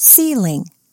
ceiling.